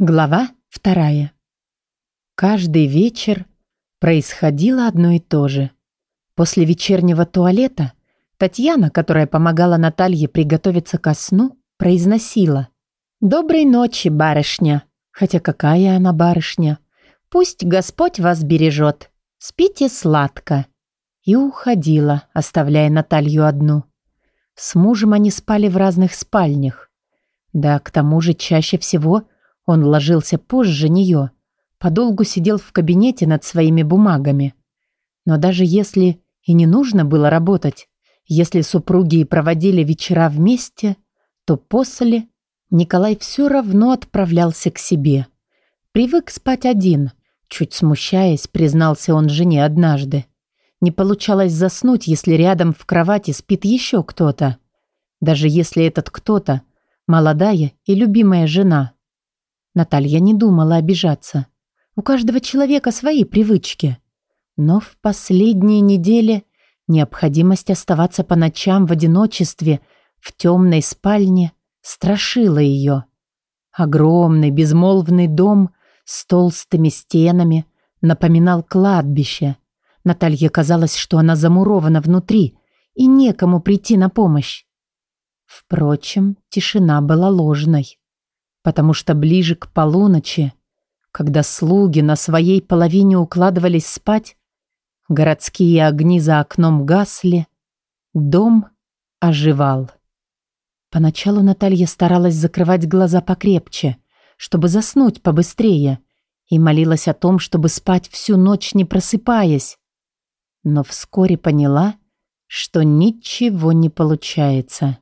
Глава вторая. Каждый вечер происходило одно и то же. После вечернего туалета Татьяна, которая помогала Наталье приготовиться ко сну, произносила «Доброй ночи, барышня». Хотя какая она барышня? Пусть Господь вас бережет. Спите сладко. И уходила, оставляя Наталью одну. С мужем они спали в разных спальнях. Да, к тому же чаще всего – он ложился позже нее, подолгу сидел в кабинете над своими бумагами. Но даже если и не нужно было работать, если супруги и проводили вечера вместе, то после Николай все равно отправлялся к себе. Привык спать один, чуть смущаясь, признался он жене однажды. Не получалось заснуть, если рядом в кровати спит еще кто-то. Даже если этот кто-то – молодая и любимая жена – Наталья не думала обижаться. У каждого человека свои привычки. Но в последние недели необходимость оставаться по ночам в одиночестве в темной спальне страшила ее. Огромный безмолвный дом с толстыми стенами напоминал кладбище. Наталье казалось, что она замурована внутри, и некому прийти на помощь. Впрочем, тишина была ложной потому что ближе к полуночи, когда слуги на своей половине укладывались спать, городские огни за окном гасли, дом оживал. Поначалу Наталья старалась закрывать глаза покрепче, чтобы заснуть побыстрее, и молилась о том, чтобы спать всю ночь, не просыпаясь. Но вскоре поняла, что ничего не получается.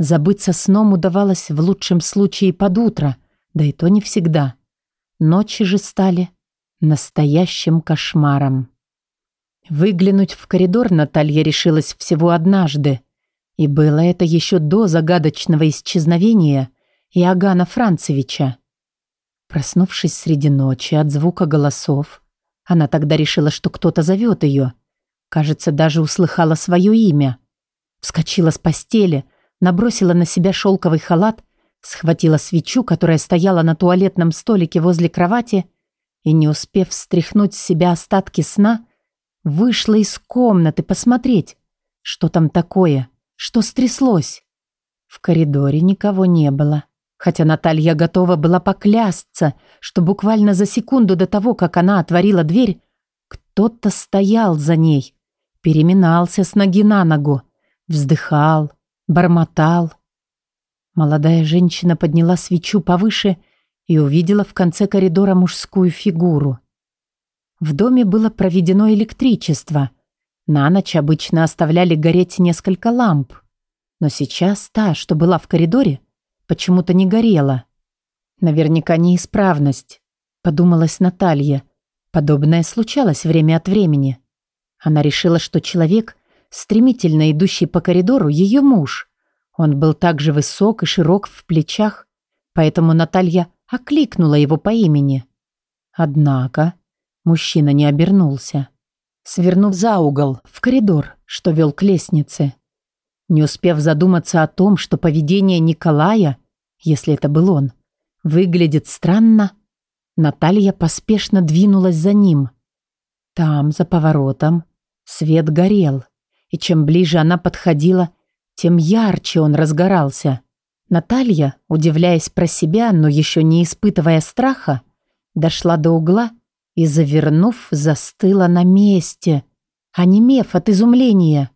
Забыться сном удавалось в лучшем случае под утро, да и то не всегда. Ночи же стали настоящим кошмаром. Выглянуть в коридор Наталья решилась всего однажды, и было это еще до загадочного исчезновения Иоганна Францевича. Проснувшись среди ночи от звука голосов, она тогда решила, что кто-то зовет ее. Кажется, даже услыхала свое имя. Вскочила с постели – набросила на себя шелковый халат, схватила свечу, которая стояла на туалетном столике возле кровати, и, не успев стряхнуть с себя остатки сна, вышла из комнаты посмотреть, что там такое, что стряслось. В коридоре никого не было, хотя Наталья готова была поклясться, что буквально за секунду до того, как она отворила дверь, кто-то стоял за ней, переминался с ноги на ногу, вздыхал, бормотал. Молодая женщина подняла свечу повыше и увидела в конце коридора мужскую фигуру. В доме было проведено электричество. На ночь обычно оставляли гореть несколько ламп. Но сейчас та, что была в коридоре, почему-то не горела. Наверняка неисправность, подумалась Наталья. Подобное случалось время от времени. Она решила, что человек, стремительно идущий по коридору, ее муж. Он был также высок и широк в плечах, поэтому Наталья окликнула его по имени. Однако мужчина не обернулся, свернув за угол, в коридор, что вел к лестнице. Не успев задуматься о том, что поведение Николая, если это был он, выглядит странно, Наталья поспешно двинулась за ним. Там, за поворотом, свет горел и чем ближе она подходила, тем ярче он разгорался. Наталья, удивляясь про себя, но еще не испытывая страха, дошла до угла и, завернув, застыла на месте, онемев от изумления.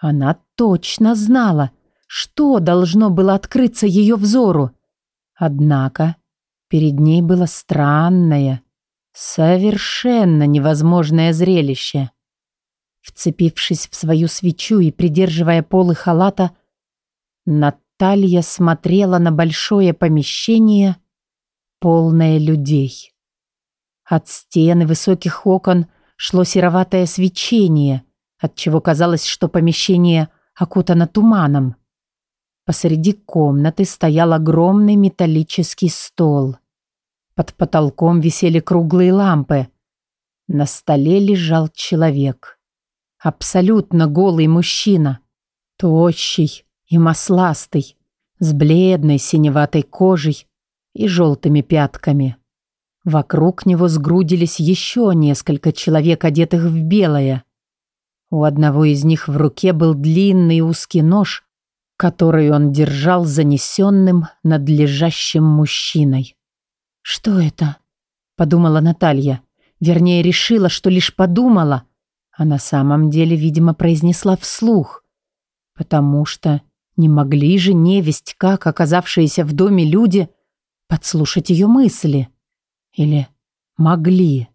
Она точно знала, что должно было открыться ее взору. Однако перед ней было странное, совершенно невозможное зрелище. Вцепившись в свою свечу и придерживая полы халата, Наталья смотрела на большое помещение, полное людей. От стены высоких окон шло сероватое свечение, отчего казалось, что помещение окутано туманом. Посреди комнаты стоял огромный металлический стол. Под потолком висели круглые лампы. На столе лежал человек. Абсолютно голый мужчина. Тощий и масластый, с бледной синеватой кожей и желтыми пятками. Вокруг него сгрудились еще несколько человек, одетых в белое. У одного из них в руке был длинный узкий нож, который он держал занесенным над лежащим мужчиной. «Что это?» – подумала Наталья. Вернее, решила, что лишь подумала, а на самом деле, видимо, произнесла вслух. Потому что не могли же невесть, как оказавшиеся в доме люди, подслушать ее мысли. Или могли.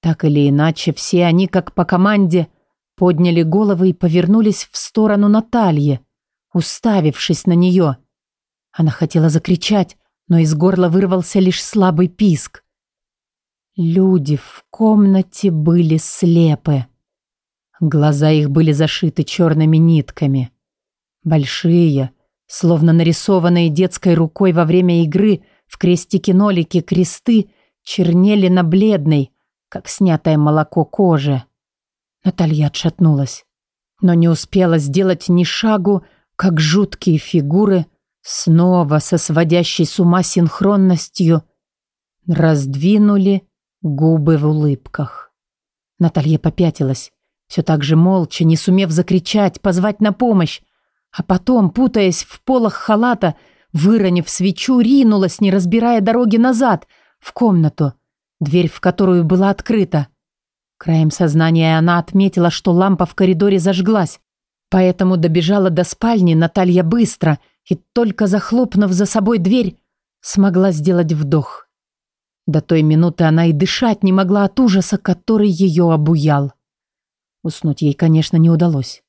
Так или иначе, все они, как по команде, подняли головы и повернулись в сторону Натальи, уставившись на нее. Она хотела закричать, но из горла вырвался лишь слабый писк. Люди в комнате были слепы. Глаза их были зашиты черными нитками. Большие, словно нарисованные детской рукой во время игры в крестике-нолике кресты, чернели на бледной, как снятое молоко кожи. Наталья отшатнулась, но не успела сделать ни шагу, как жуткие фигуры снова со сводящей с ума синхронностью раздвинули губы в улыбках. Наталья попятилась, все так же молча, не сумев закричать, позвать на помощь, а потом, путаясь в полах халата, выронив свечу, ринулась, не разбирая дороги назад, в комнату, дверь в которую была открыта. Краем сознания она отметила, что лампа в коридоре зажглась, поэтому добежала до спальни Наталья быстро и, только захлопнув за собой дверь, смогла сделать вдох. До той минуты она и дышать не могла от ужаса, который ее обуял. Уснуть ей, конечно, не удалось.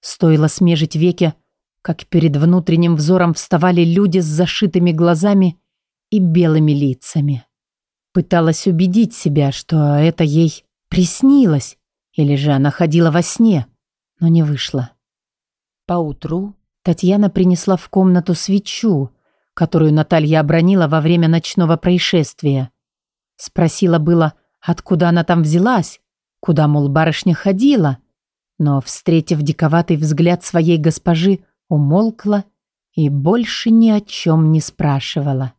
Стоило смежить веки, как перед внутренним взором вставали люди с зашитыми глазами и белыми лицами. Пыталась убедить себя, что это ей приснилось, или же она ходила во сне, но не вышло. Поутру Татьяна принесла в комнату свечу, которую Наталья обронила во время ночного происшествия. Спросила было, откуда она там взялась, куда, мол, барышня ходила. Но, встретив диковатый взгляд своей госпожи, умолкла и больше ни о чем не спрашивала.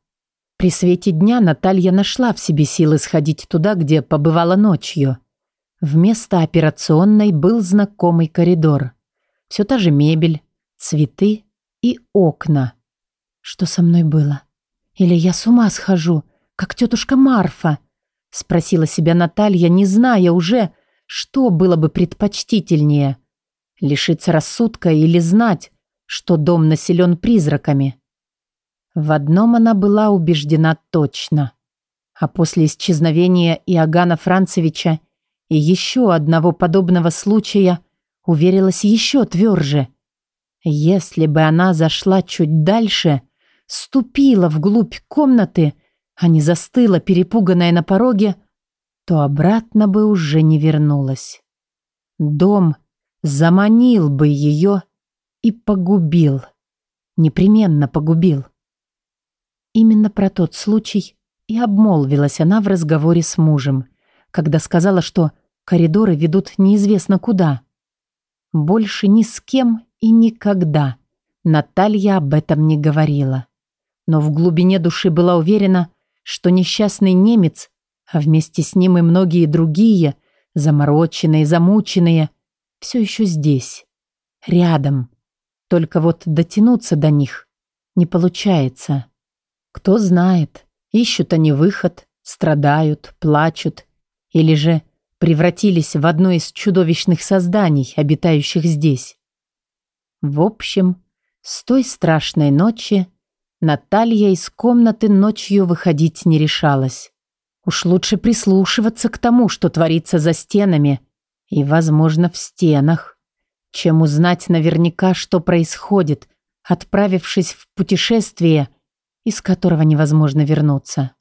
При свете дня Наталья нашла в себе силы сходить туда, где побывала ночью. Вместо операционной был знакомый коридор. Все та же мебель, цветы и окна. Что со мной было? Или я с ума схожу? Как тетушка Марфа?» — спросила себя Наталья, не зная уже, что было бы предпочтительнее — лишиться рассудка или знать, что дом населен призраками. В одном она была убеждена точно. А после исчезновения Иоганна Францевича и еще одного подобного случая уверилась еще тверже. Если бы она зашла чуть дальше, ступила вглубь комнаты а не застыла, перепуганная на пороге, то обратно бы уже не вернулась. Дом заманил бы ее и погубил. Непременно погубил. Именно про тот случай и обмолвилась она в разговоре с мужем, когда сказала, что коридоры ведут неизвестно куда. Больше ни с кем и никогда Наталья об этом не говорила. Но в глубине души была уверена, что несчастный немец, а вместе с ним и многие другие, замороченные, замученные, все еще здесь, рядом. Только вот дотянуться до них не получается. Кто знает, ищут они выход, страдают, плачут, или же превратились в одно из чудовищных созданий, обитающих здесь. В общем, с той страшной ночи Наталья из комнаты ночью выходить не решалась. Уж лучше прислушиваться к тому, что творится за стенами и, возможно, в стенах, чем узнать наверняка, что происходит, отправившись в путешествие, из которого невозможно вернуться.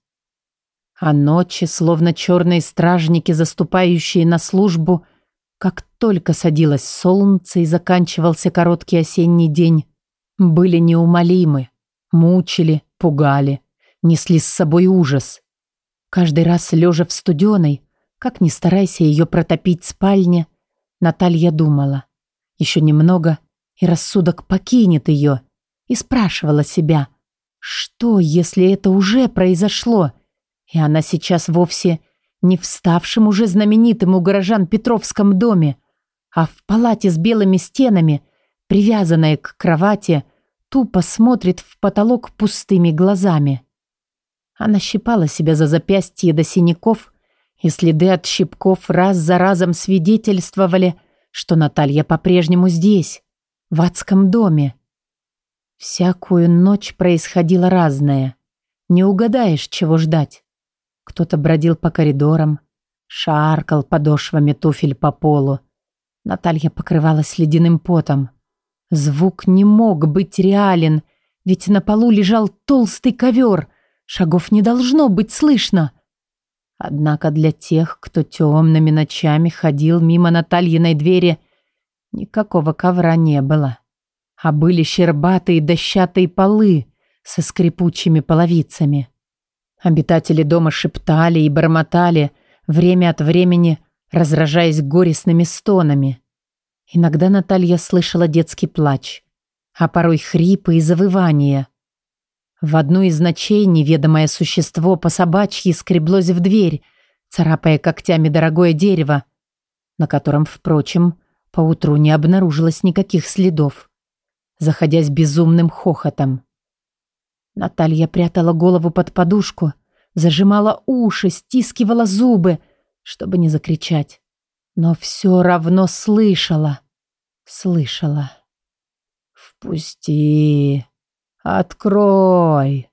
А ночи, словно черные стражники, заступающие на службу, как только садилось солнце и заканчивался короткий осенний день, были неумолимы мучили, пугали, несли с собой ужас. Каждый раз, лежа в студеной, как ни старайся ее протопить спальне, Наталья думала. Еще немного, и рассудок покинет ее, и спрашивала себя, Что, если это уже произошло, и она сейчас вовсе не в ставшем уже знаменитым у горожан Петровском доме, а в палате с белыми стенами, привязанная к кровати, тупо смотрит в потолок пустыми глазами. Она щипала себя за запястье до синяков, и следы от щипков раз за разом свидетельствовали, что Наталья по-прежнему здесь, в адском доме. Всякую ночь происходило разное. Не угадаешь, чего ждать. Кто-то бродил по коридорам, шаркал подошвами туфель по полу. Наталья покрывалась ледяным потом. Звук не мог быть реален, ведь на полу лежал толстый ковер. Шагов не должно быть слышно. Однако для тех, кто темными ночами ходил мимо Натальиной двери, никакого ковра не было а были щербатые дощатые полы со скрипучими половицами. Обитатели дома шептали и бормотали, время от времени разражаясь горестными стонами. Иногда Наталья слышала детский плач, а порой хрипы и завывания. В одну из ночей неведомое существо по собачьи скреблось в дверь, царапая когтями дорогое дерево, на котором, впрочем, поутру не обнаружилось никаких следов заходясь безумным хохотом. Наталья прятала голову под подушку, зажимала уши, стискивала зубы, чтобы не закричать. Но все равно слышала. Слышала. «Впусти! Открой!»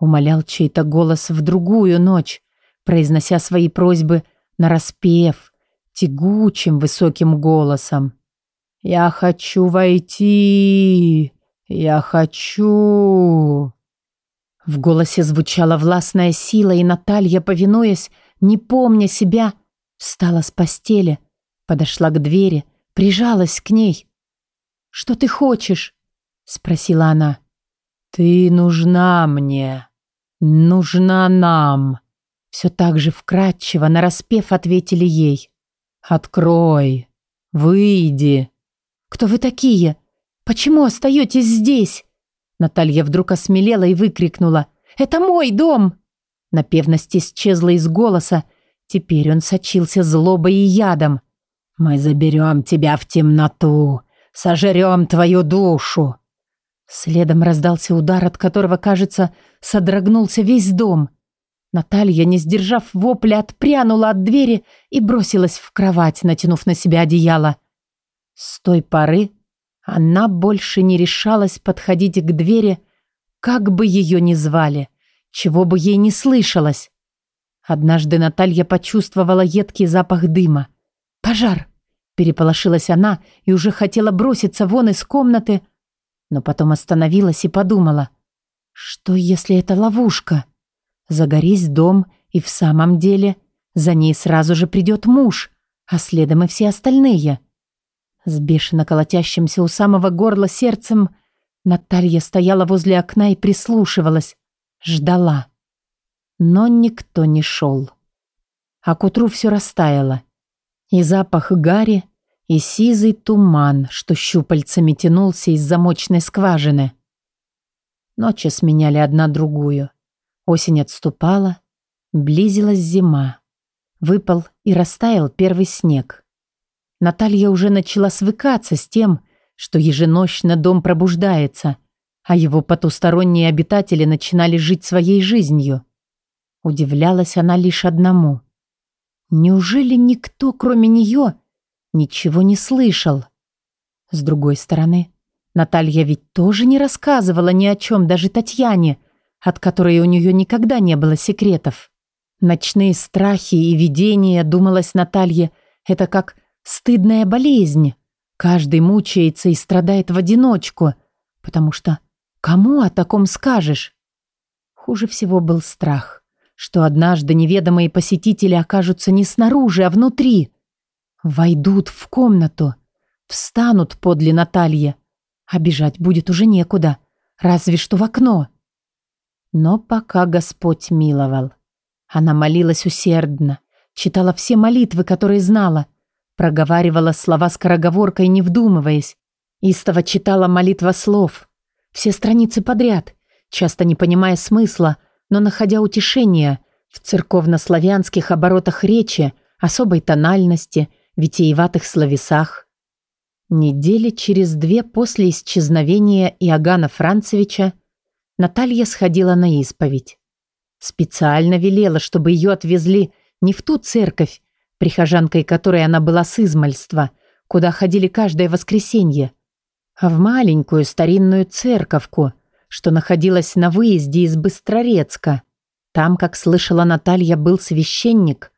Умолял чей-то голос в другую ночь, произнося свои просьбы нараспев, тягучим высоким голосом. «Я хочу войти! Я хочу!» В голосе звучала властная сила, и Наталья, повинуясь, не помня себя, встала с постели, подошла к двери, прижалась к ней. «Что ты хочешь?» — спросила она. «Ты нужна мне, нужна нам!» Все так же вкратчиво, нараспев, ответили ей. «Открой, выйди!» «Кто вы такие? Почему остаетесь здесь?» Наталья вдруг осмелела и выкрикнула. «Это мой дом!» Напевность исчезла из голоса. Теперь он сочился злобой и ядом. «Мы заберем тебя в темноту, сожрем твою душу!» Следом раздался удар, от которого, кажется, содрогнулся весь дом. Наталья, не сдержав вопля, отпрянула от двери и бросилась в кровать, натянув на себя одеяло. С той поры она больше не решалась подходить к двери, как бы ее ни звали, чего бы ей не слышалось. Однажды Наталья почувствовала едкий запах дыма. «Пожар!» – переполошилась она и уже хотела броситься вон из комнаты, но потом остановилась и подумала, что если это ловушка? Загорись дом, и в самом деле за ней сразу же придет муж, а следом и все остальные – с бешено колотящимся у самого горла сердцем Наталья стояла возле окна и прислушивалась, ждала. Но никто не шел. А к утру все растаяло. И запах гари, и сизый туман, что щупальцами тянулся из замочной скважины. Ночи сменяли одна другую. Осень отступала, близилась зима. Выпал и растаял первый снег. Наталья уже начала свыкаться с тем, что еженочно дом пробуждается, а его потусторонние обитатели начинали жить своей жизнью. Удивлялась она лишь одному. Неужели никто, кроме нее, ничего не слышал? С другой стороны, Наталья ведь тоже не рассказывала ни о чем даже Татьяне, от которой у нее никогда не было секретов. Ночные страхи и видения, думалось Наталье, это как Стыдная болезнь. Каждый мучается и страдает в одиночку, потому что кому о таком скажешь? Хуже всего был страх, что однажды неведомые посетители окажутся не снаружи, а внутри. Войдут в комнату, встанут подле Натальи, а бежать будет уже некуда, разве что в окно. Но пока Господь миловал. Она молилась усердно, читала все молитвы, которые знала — Проговаривала слова скороговоркой, не вдумываясь. Истово читала молитва слов. Все страницы подряд. часто не понимая смысла, но находя утешение в церковнославянских оборотах речи, особой тональности, витиеватых словесах. Недели через две после исчезновения Иоганна Францевича Наталья сходила на исповедь. Специально велела, чтобы ее отвезли не в ту церковь, прихожанкой которой она была с измальства, куда ходили каждое воскресенье, а в маленькую старинную церковку, что находилась на выезде из Быстрорецка. Там, как слышала Наталья, был священник,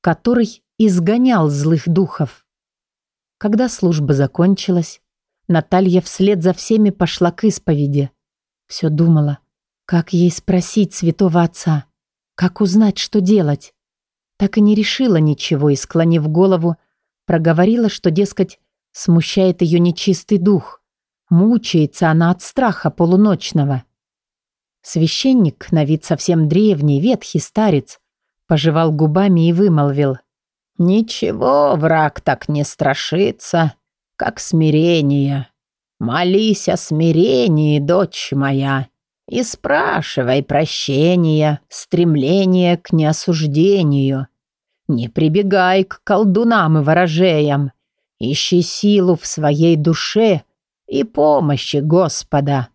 который изгонял злых духов. Когда служба закончилась, Наталья вслед за всеми пошла к исповеди. Все думала, как ей спросить святого отца, как узнать, что делать. Так и не решила ничего и, склонив голову, проговорила, что, дескать, смущает ее нечистый дух. Мучается она от страха полуночного. Священник, на вид совсем древний, ветхий старец, пожевал губами и вымолвил. «Ничего, враг так не страшится, как смирение. Молись о смирении, дочь моя, и спрашивай прощения, стремление к неосуждению. Не прибегай к колдунам и ворожеям, ищи силу в своей душе и помощи Господа.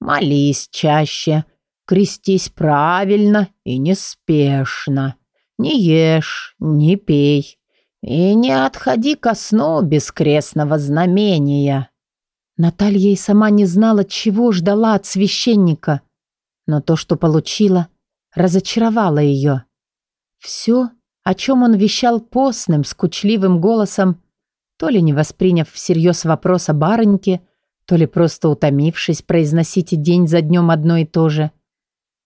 Молись чаще, крестись правильно и неспешно. Не ешь, не пей и не отходи ко сну без крестного знамения. Наталья и сама не знала, чего ждала от священника, но то, что получила, разочаровало ее. Все, о чем он вещал постным, скучливым голосом, то ли не восприняв всерьез вопрос о барыньке, то ли просто утомившись произносить день за днем одно и то же.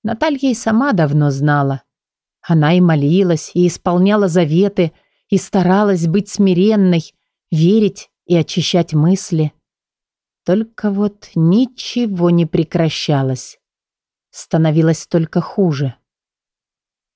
Наталья и сама давно знала. Она и молилась, и исполняла заветы, и старалась быть смиренной, верить и очищать мысли. Только вот ничего не прекращалось. Становилось только хуже.